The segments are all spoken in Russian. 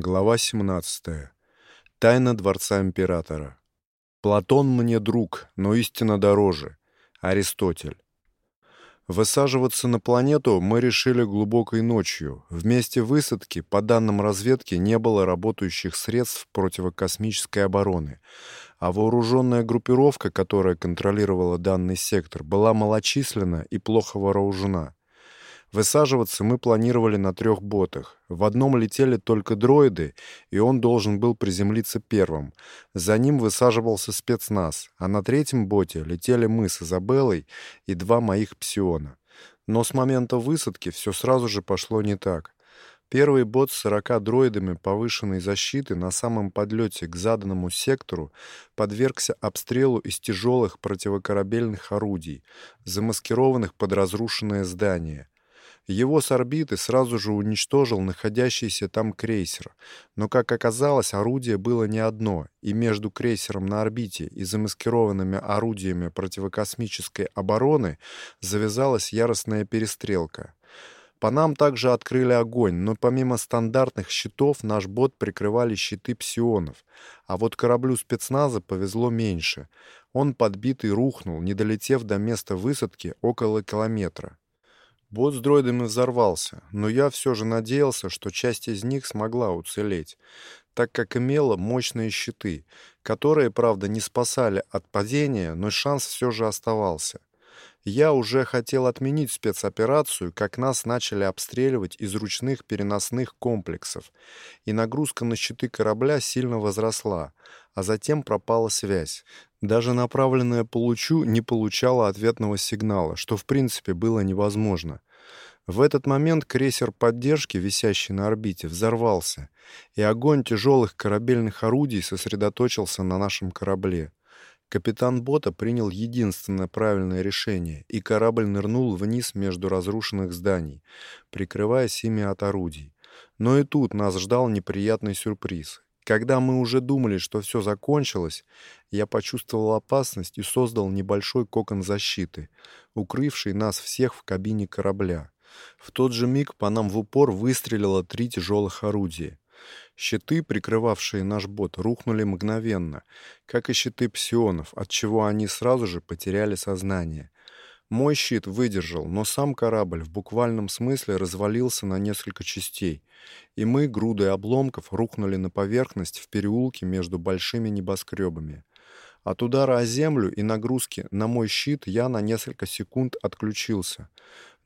Глава 17. Тайна дворца императора. Платон мне друг, но истина дороже. Аристотель. Высаживаться на планету мы решили глубокой ночью. В месте высадки, по данным разведки, не было работающих средств противокосмической обороны, а вооруженная группировка, которая контролировала данный сектор, была малочисленна и плохо вооружена. Высаживаться мы планировали на трех ботах. В одном летели только дроиды, и он должен был приземлиться первым. За ним высаживался спецназ, а на третьем боте летели мы с Изабеллой и два моих псиона. Но с момента высадки все сразу же пошло не так. Первый бот с 40 дроидами повышенной защиты на самом подлете к заданному сектору подвергся обстрелу из тяжелых противокорабельных орудий, замаскированных под разрушенное здание. Его с орбиты сразу же уничтожил находящийся там крейсер. Но, как оказалось, орудие было не одно, и между крейсером на орбите и замаскированными орудиями противокосмической обороны завязалась яростная перестрелка. По нам также открыли огонь, но помимо стандартных щитов наш бот прикрывали щиты псионов. А вот кораблю спецназа повезло меньше. Он подбитый рухнул, не долетев до места высадки около километра. Бот с дроидами взорвался, но я все же надеялся, что часть из них смогла уцелеть, так как имела мощные щиты, которые, правда, не спасали от падения, но шанс все же оставался. Я уже хотел отменить спецоперацию, как нас начали обстреливать из ручных переносных комплексов, и нагрузка на щиты корабля сильно возросла, а затем пропала связь. Даже направленная по лучу не получала ответного сигнала, что в принципе было невозможно. В этот момент крейсер поддержки, висящий на орбите, взорвался, и огонь тяжелых корабельных орудий сосредоточился на нашем корабле. Капитан бота принял единственное правильное решение, и корабль нырнул вниз между разрушенных зданий, прикрываясь ими от орудий. Но и тут нас ждал неприятный сюрприз. Когда мы уже думали, что все закончилось, я почувствовал опасность и создал небольшой кокон защиты, укрывший нас всех в кабине корабля. В тот же миг по нам в упор выстрелило три тяжелых орудия. Щиты, прикрывавшие наш бот, рухнули мгновенно, как и щиты псионов, от чего они сразу же потеряли сознание. Мой щит выдержал, но сам корабль в буквальном смысле развалился на несколько частей, и мы, грудой обломков, рухнули на поверхность в переулке между большими небоскребами. От удара о землю и нагрузки на мой щит я на несколько секунд отключился,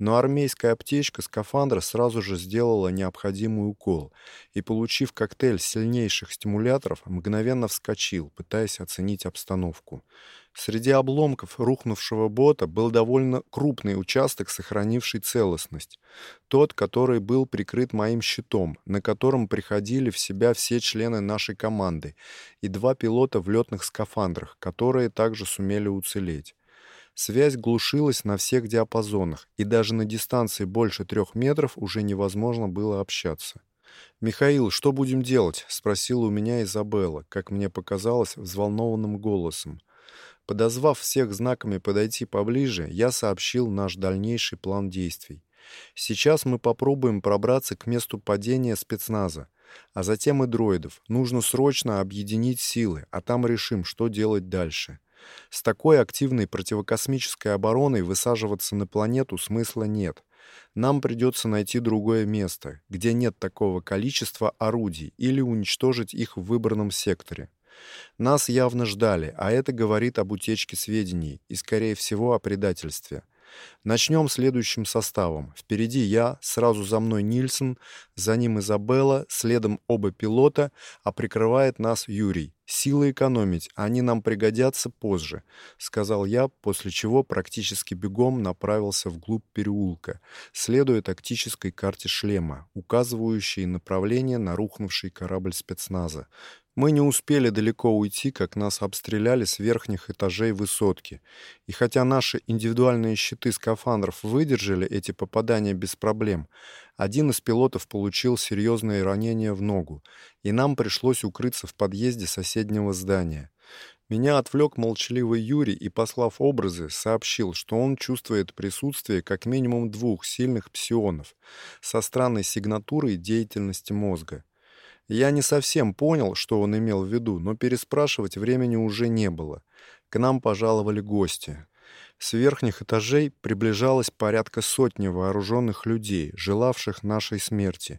но армейская аптечка скафандра сразу же сделала необходимый укол и, получив коктейль сильнейших стимуляторов, мгновенно вскочил, пытаясь оценить обстановку. Среди обломков рухнувшего бота был довольно крупный участок, сохранивший целостность. Тот, который был прикрыт моим щитом, на котором приходили в себя все члены нашей команды, и два пилота в летных скафандрах, которые также сумели уцелеть. Связь глушилась на всех диапазонах, и даже на дистанции больше трех метров уже невозможно было общаться. «Михаил, что будем делать?» — спросила у меня Изабелла, как мне показалось, взволнованным голосом. Подозвав всех знаками подойти поближе, я сообщил наш дальнейший план действий. Сейчас мы попробуем пробраться к месту падения спецназа, а затем и дроидов. Нужно срочно объединить силы, а там решим, что делать дальше. С такой активной противокосмической обороной высаживаться на планету смысла нет. Нам придется найти другое место, где нет такого количества орудий, или уничтожить их в выбранном секторе. Нас явно ждали, а это говорит об утечке сведений и, скорее всего, о предательстве. Начнем следующим составом. Впереди я, сразу за мной Нильсон, за ним Изабелла, следом оба пилота, а прикрывает нас Юрий. Силы экономить, они нам пригодятся позже, сказал я, после чего практически бегом направился вглубь переулка, следуя тактической карте шлема, указывающей направление на рухнувший корабль спецназа. Мы не успели далеко уйти, как нас обстреляли с верхних этажей высотки. И хотя наши индивидуальные щиты скафандров выдержали эти попадания без проблем, один из пилотов получил серьезное ранение в ногу, и нам пришлось укрыться в подъезде соседнего здания. Меня отвлек молчаливый Юрий и, послав образы, сообщил, что он чувствует присутствие как минимум двух сильных псионов со странной сигнатурой деятельности мозга. Я не совсем понял, что он имел в виду, но переспрашивать времени уже не было. К нам пожаловали гости. С верхних этажей приближалось порядка сотни вооруженных людей, желавших нашей смерти.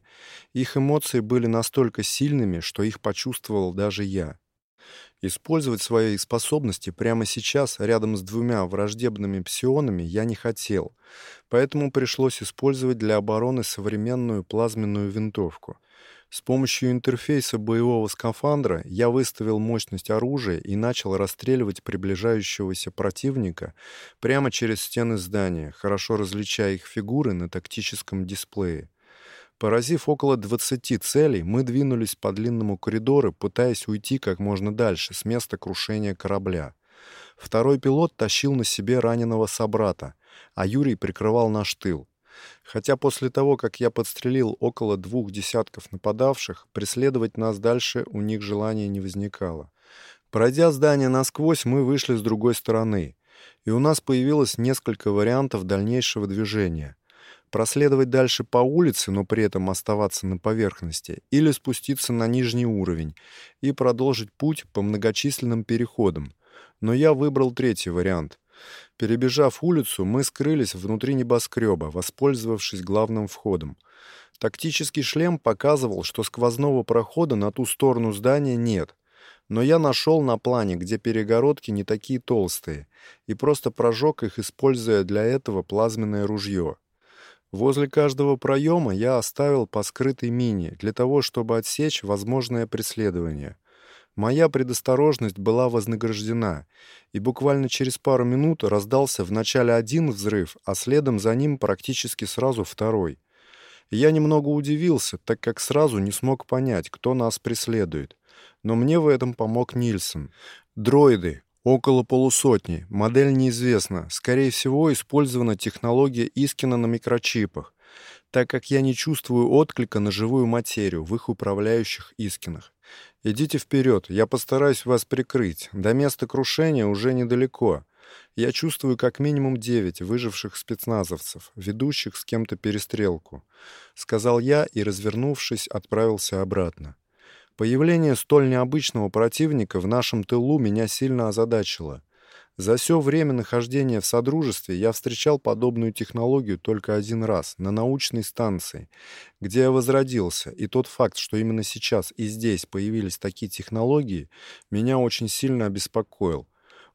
Их эмоции были настолько сильными, что их почувствовал даже я. Использовать свои способности прямо сейчас рядом с двумя враждебными псионами я не хотел, поэтому пришлось использовать для обороны современную плазменную винтовку. С помощью интерфейса боевого скафандра я выставил мощность оружия и начал расстреливать приближающегося противника прямо через стены здания, хорошо различая их фигуры на тактическом дисплее. Поразив около 20 целей, мы двинулись по длинному коридору, пытаясь уйти как можно дальше с места крушения корабля. Второй пилот тащил на себе раненого собрата, а Юрий прикрывал наш тыл. Хотя после того, как я подстрелил около двух десятков нападавших, преследовать нас дальше у них желания не возникало. Пройдя здание насквозь, мы вышли с другой стороны, и у нас появилось несколько вариантов дальнейшего движения. Проследовать дальше по улице, но при этом оставаться на поверхности, или спуститься на нижний уровень и продолжить путь по многочисленным переходам. Но я выбрал третий вариант. Перебежав улицу, мы скрылись внутри небоскреба, воспользовавшись главным входом. Тактический шлем показывал, что сквозного прохода на ту сторону здания нет. Но я нашел на плане, где перегородки не такие толстые, и просто прожег их, используя для этого плазменное ружье. Возле каждого проема я оставил по скрытой мине, для того, чтобы отсечь возможное преследование. Моя предосторожность была вознаграждена, и буквально через пару минут раздался вначале один взрыв, а следом за ним практически сразу второй. Я немного удивился, так как сразу не смог понять, кто нас преследует. Но мне в этом помог Нильсон. Дроиды, около полусотни, модель неизвестна. Скорее всего, использована технология Искина на микрочипах, так как я не чувствую отклика на живую материю в их управляющих Искинах. Идите вперед, я постараюсь вас прикрыть. До места крушения уже недалеко. Я чувствую как минимум девять выживших спецназовцев, ведущих с кем-то перестрелку, сказал я и, развернувшись, отправился обратно. Появление столь необычного противника в нашем тылу меня сильно озадачило. За все время нахождения в Содружестве я встречал подобную технологию только один раз, на научной станции, где я возродился, и тот факт, что именно сейчас и здесь появились такие технологии, меня очень сильно обеспокоил.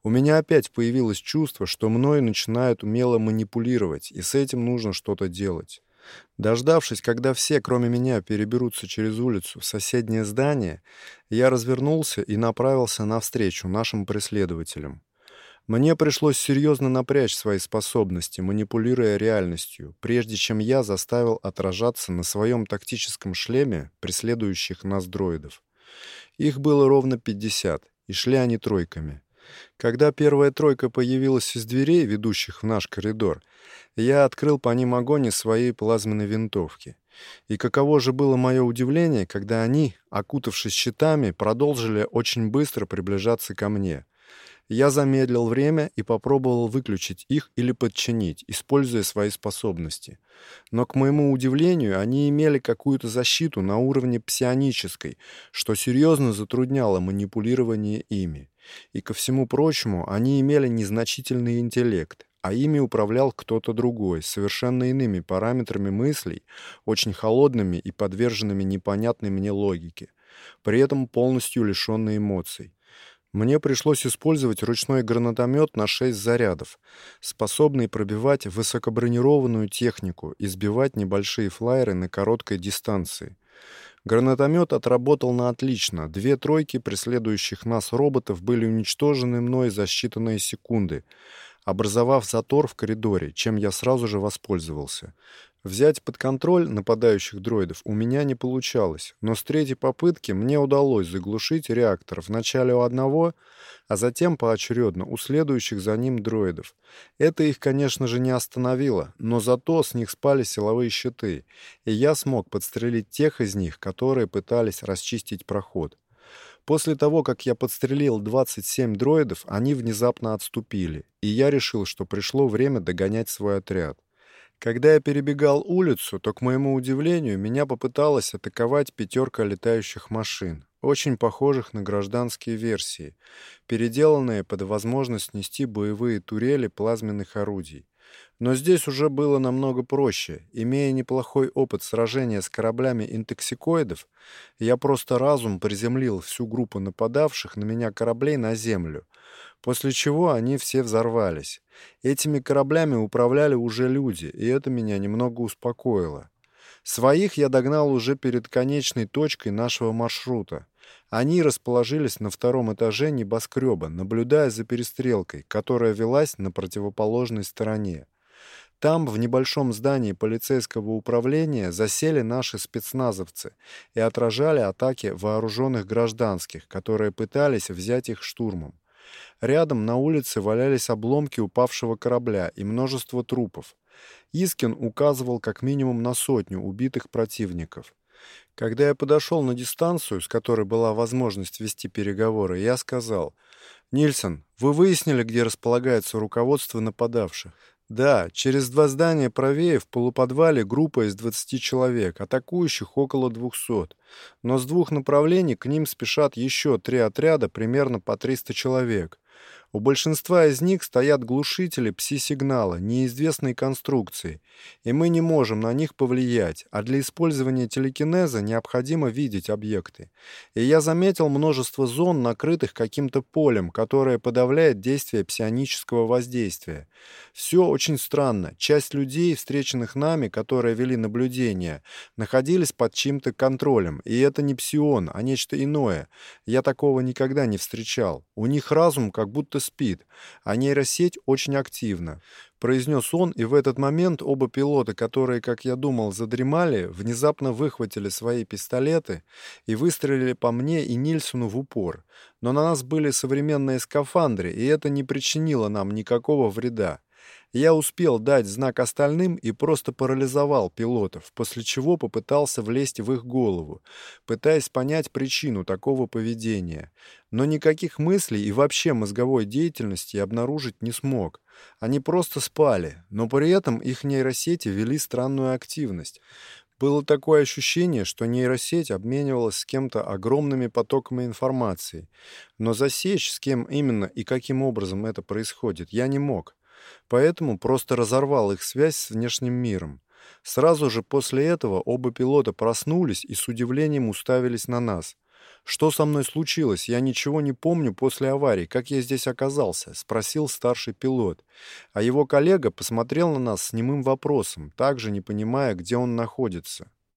У меня опять появилось чувство, что мною начинают умело манипулировать, и с этим нужно что-то делать. Дождавшись, когда все, кроме меня, переберутся через улицу в соседнее здание, я развернулся и направился навстречу нашим преследователям. Мне пришлось серьезно напрячь свои способности, манипулируя реальностью, прежде чем я заставил отражаться на своем тактическом шлеме преследующих нас дроидов. Их было ровно 50, и шли они тройками. Когда первая тройка появилась из дверей, ведущих в наш коридор, я открыл по ним огонь из своей плазменной винтовки. И каково же было мое удивление, когда они, окутавшись щитами, продолжили очень быстро приближаться ко мне — я замедлил время и попробовал выключить их или подчинить, используя свои способности. Но, к моему удивлению, они имели какую-то защиту на уровне псионической, что серьезно затрудняло манипулирование ими. И, ко всему прочему, они имели незначительный интеллект, а ими управлял кто-то другой, совершенно иными параметрами мыслей, очень холодными и подверженными непонятной мне логике, при этом полностью лишенной эмоций. Мне пришлось использовать ручной гранатомет на 6 зарядов, способный пробивать высокобронированную технику и сбивать небольшие флайеры на короткой дистанции. Гранатомет отработал на отлично. Две тройки преследующих нас роботов были уничтожены мной за считанные секунды, образовав затор в коридоре, чем я сразу же воспользовался. Взять под контроль нападающих дроидов у меня не получалось, но с третьей попытки мне удалось заглушить реактор вначале у одного, а затем поочередно у следующих за ним дроидов. Это их, конечно же, не остановило, но зато с них спали силовые щиты, и я смог подстрелить тех из них, которые пытались расчистить проход. После того, как я подстрелил 27 дроидов, они внезапно отступили, и я решил, что пришло время догонять свой отряд. Когда я перебегал улицу, то, к моему удивлению, меня попыталась атаковать пятерка летающих машин, очень похожих на гражданские версии, переделанные под возможность нести боевые турели плазменных орудий. Но здесь уже было намного проще. Имея неплохой опыт сражения с кораблями интоксикоидов, я просто разум приземлил всю группу нападавших на меня кораблей на землю, после чего они все взорвались. Этими кораблями управляли уже люди, и это меня немного успокоило. Своих я догнал уже перед конечной точкой нашего маршрута. Они расположились на втором этаже небоскреба, наблюдая за перестрелкой, которая велась на противоположной стороне. Там, в небольшом здании полицейского управления, засели наши спецназовцы и отражали атаки вооруженных гражданских, которые пытались взять их штурмом. Рядом на улице валялись обломки упавшего корабля и множество трупов. Искин указывал как минимум на сотню убитых противников. Когда я подошел на дистанцию, с которой была возможность вести переговоры, я сказал, «Нильсон, вы выяснили, где располагается руководство нападавших?» Да, через два здания правее в полуподвале группа из 20 человек, атакующих около 200. Но с двух направлений к ним спешат еще три отряда, примерно по 300 человек. У большинства из них стоят глушители пси-сигнала неизвестной конструкции, и мы не можем на них повлиять, а для использования телекинеза необходимо видеть объекты. И я заметил множество зон, накрытых каким-то полем, которое подавляет действие псионического воздействия. Все очень странно. Часть людей, встреченных нами, которые вели наблюдение, находились под чьим-то контролем, и это не псион, а нечто иное. Я такого никогда не встречал. У них разум как будто будто спит, а нейросеть очень активна», — произнес он, и в этот момент оба пилота, которые, как я думал, задремали, внезапно выхватили свои пистолеты и выстрелили по мне и Нильсону в упор. Но на нас были современные скафандры, и это не причинило нам никакого вреда. Я успел дать знак остальным и просто парализовал пилотов, после чего попытался влезть в их голову, пытаясь понять причину такого поведения. Но никаких мыслей и вообще мозговой деятельности обнаружить не смог. Они просто спали, но при этом их нейросети вели странную активность. Было такое ощущение, что нейросеть обменивалась с кем-то огромными потоками информации. Но засечь, с кем именно и каким образом это происходит, я не мог поэтому просто разорвал их связь с внешним миром. Сразу же после этого оба пилота проснулись и с удивлением уставились на нас. «Что со мной случилось? Я ничего не помню после аварии. Как я здесь оказался?» — спросил старший пилот. А его коллега посмотрел на нас с немым вопросом, также не понимая, где он находится.